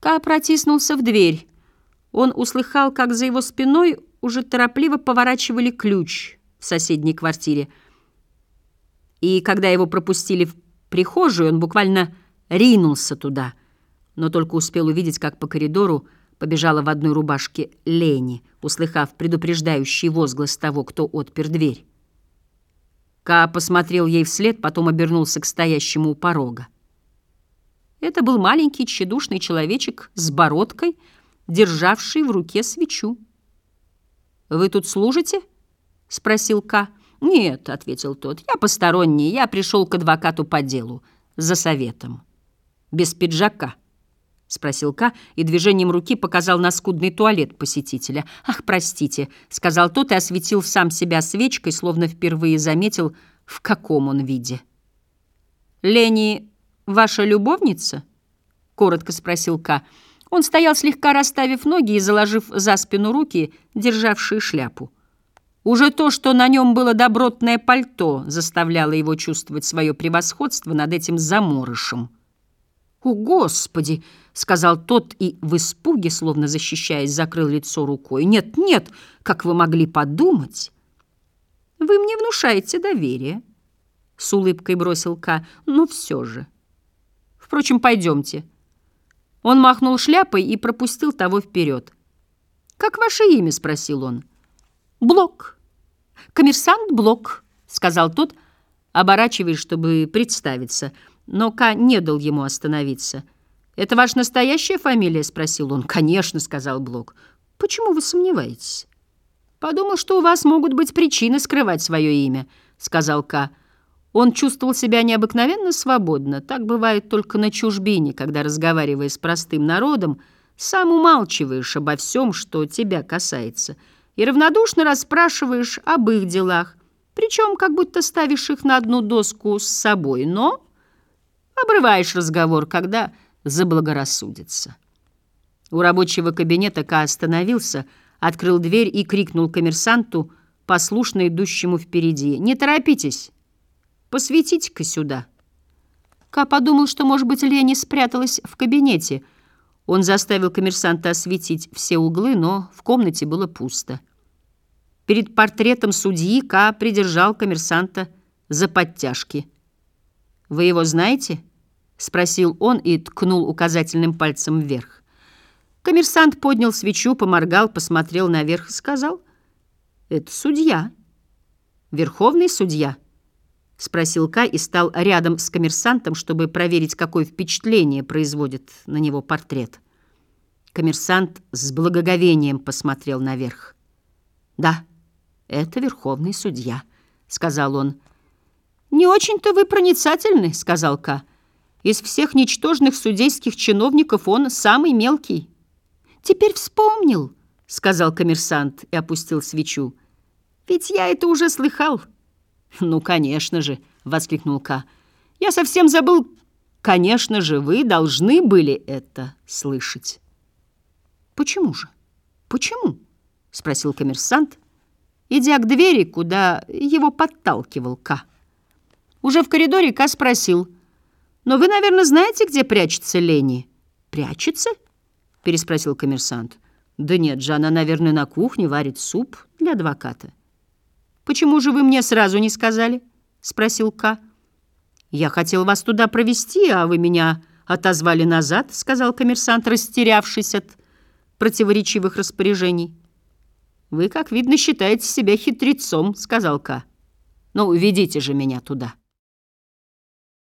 Ка протиснулся в дверь. Он услыхал, как за его спиной уже торопливо поворачивали ключ в соседней квартире. И когда его пропустили в прихожую, он буквально ринулся туда, но только успел увидеть, как по коридору побежала в одной рубашке Лени, услыхав предупреждающий возглас того, кто отпер дверь. Ка посмотрел ей вслед, потом обернулся к стоящему у порога. Это был маленький тщедушный человечек с бородкой, державший в руке свечу. «Вы тут служите?» — спросил Ка. «Нет», — ответил тот, — «я посторонний, я пришел к адвокату по делу, за советом». «Без пиджака?» — спросил Ка и движением руки показал на скудный туалет посетителя. «Ах, простите», — сказал тот и осветил сам себя свечкой, словно впервые заметил, в каком он виде. «Лени ваша любовница?» — коротко спросил Ка. Он стоял слегка расставив ноги и заложив за спину руки, державшие шляпу. Уже то, что на нем было добротное пальто, заставляло его чувствовать свое превосходство над этим заморышем. «О, Господи!» — сказал тот и в испуге, словно защищаясь, закрыл лицо рукой. «Нет, нет, как вы могли подумать?» «Вы мне внушаете доверие», — с улыбкой бросил Ка. «Но все же...» Впрочем, пойдемте». Он махнул шляпой и пропустил того вперед. «Как ваше имя?» — спросил он. «Блок. Коммерсант Блок», — сказал тот, оборачиваясь, чтобы представиться. Но Ка не дал ему остановиться. «Это ваша настоящая фамилия?» — спросил он. «Конечно», — сказал Блок. «Почему вы сомневаетесь?» «Подумал, что у вас могут быть причины скрывать свое имя», — сказал Ка. Он чувствовал себя необыкновенно свободно. Так бывает только на чужбине, когда, разговаривая с простым народом, сам умалчиваешь обо всем, что тебя касается, и равнодушно расспрашиваешь об их делах, причем как будто ставишь их на одну доску с собой, но обрываешь разговор, когда заблагорассудится. У рабочего кабинета Ка остановился, открыл дверь и крикнул коммерсанту, послушно идущему впереди, «Не торопитесь!» Посветите-ка сюда». Ка подумал, что, может быть, Лени спряталась в кабинете. Он заставил коммерсанта осветить все углы, но в комнате было пусто. Перед портретом судьи Ка придержал коммерсанта за подтяжки. «Вы его знаете?» — спросил он и ткнул указательным пальцем вверх. Коммерсант поднял свечу, поморгал, посмотрел наверх и сказал, «Это судья, верховный судья». — спросил Кай и стал рядом с коммерсантом, чтобы проверить, какое впечатление производит на него портрет. Коммерсант с благоговением посмотрел наверх. «Да, это верховный судья», — сказал он. «Не очень-то вы проницательны», — сказал Ка. «Из всех ничтожных судейских чиновников он самый мелкий». «Теперь вспомнил», — сказал коммерсант и опустил свечу. «Ведь я это уже слыхал». «Ну, конечно же!» — воскликнул Ка. «Я совсем забыл. Конечно же, вы должны были это слышать». «Почему же? Почему?» — спросил коммерсант, идя к двери, куда его подталкивал Ка. Уже в коридоре Ка спросил. «Но вы, наверное, знаете, где прячется Лени?» «Прячется?» — переспросил коммерсант. «Да нет же, она, наверное, на кухне варит суп для адвоката». «Почему же вы мне сразу не сказали?» — спросил Ка. «Я хотел вас туда провести, а вы меня отозвали назад», — сказал коммерсант, растерявшись от противоречивых распоряжений. «Вы, как видно, считаете себя хитрецом», — сказал Ка. «Ну, ведите же меня туда».